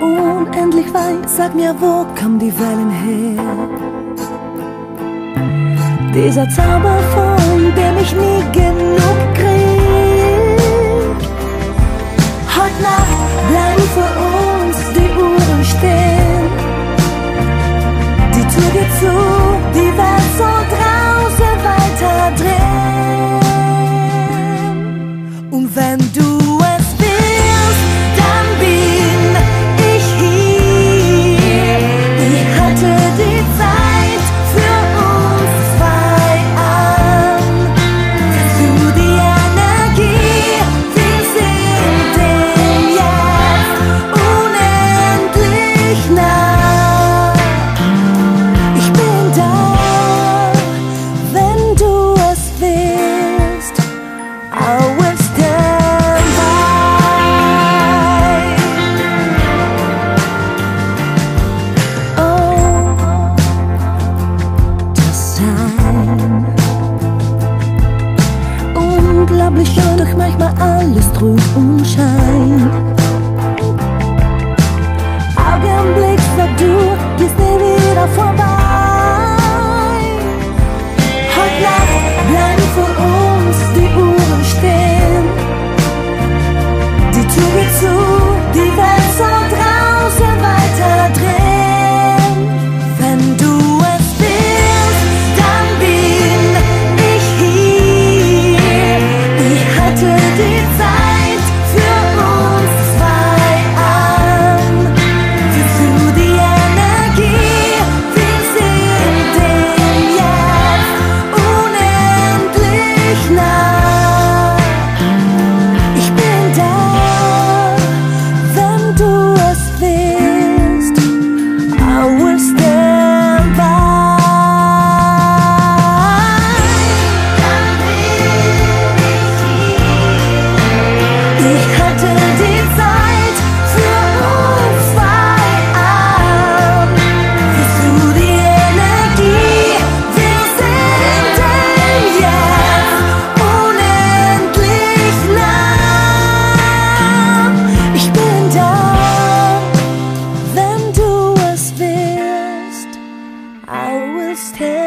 unendlich weit, sag mir, wo kommen die Wellen her? Dieser Zauber, von dem ich nie genug krieg. Unglaublich schön, doch manchmal alles trug und Schein. now understand